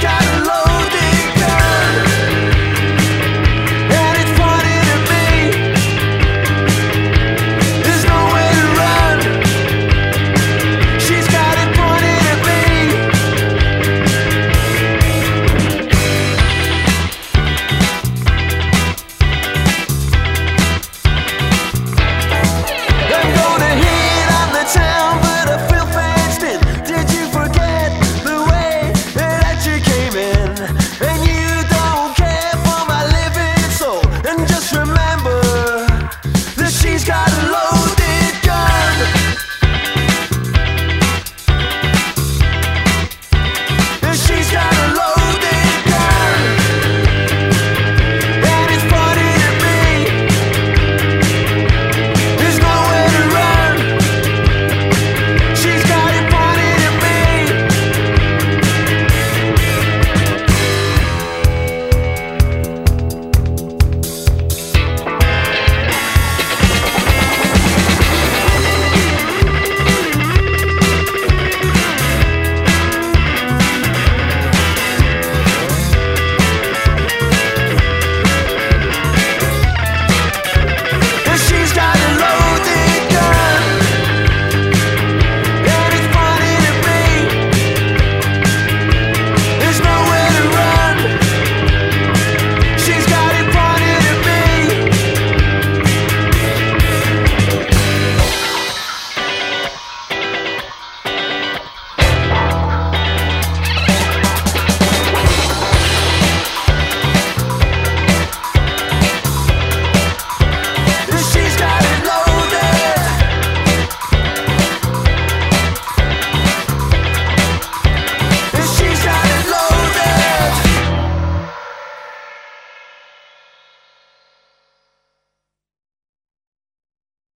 got a love. she's got a load.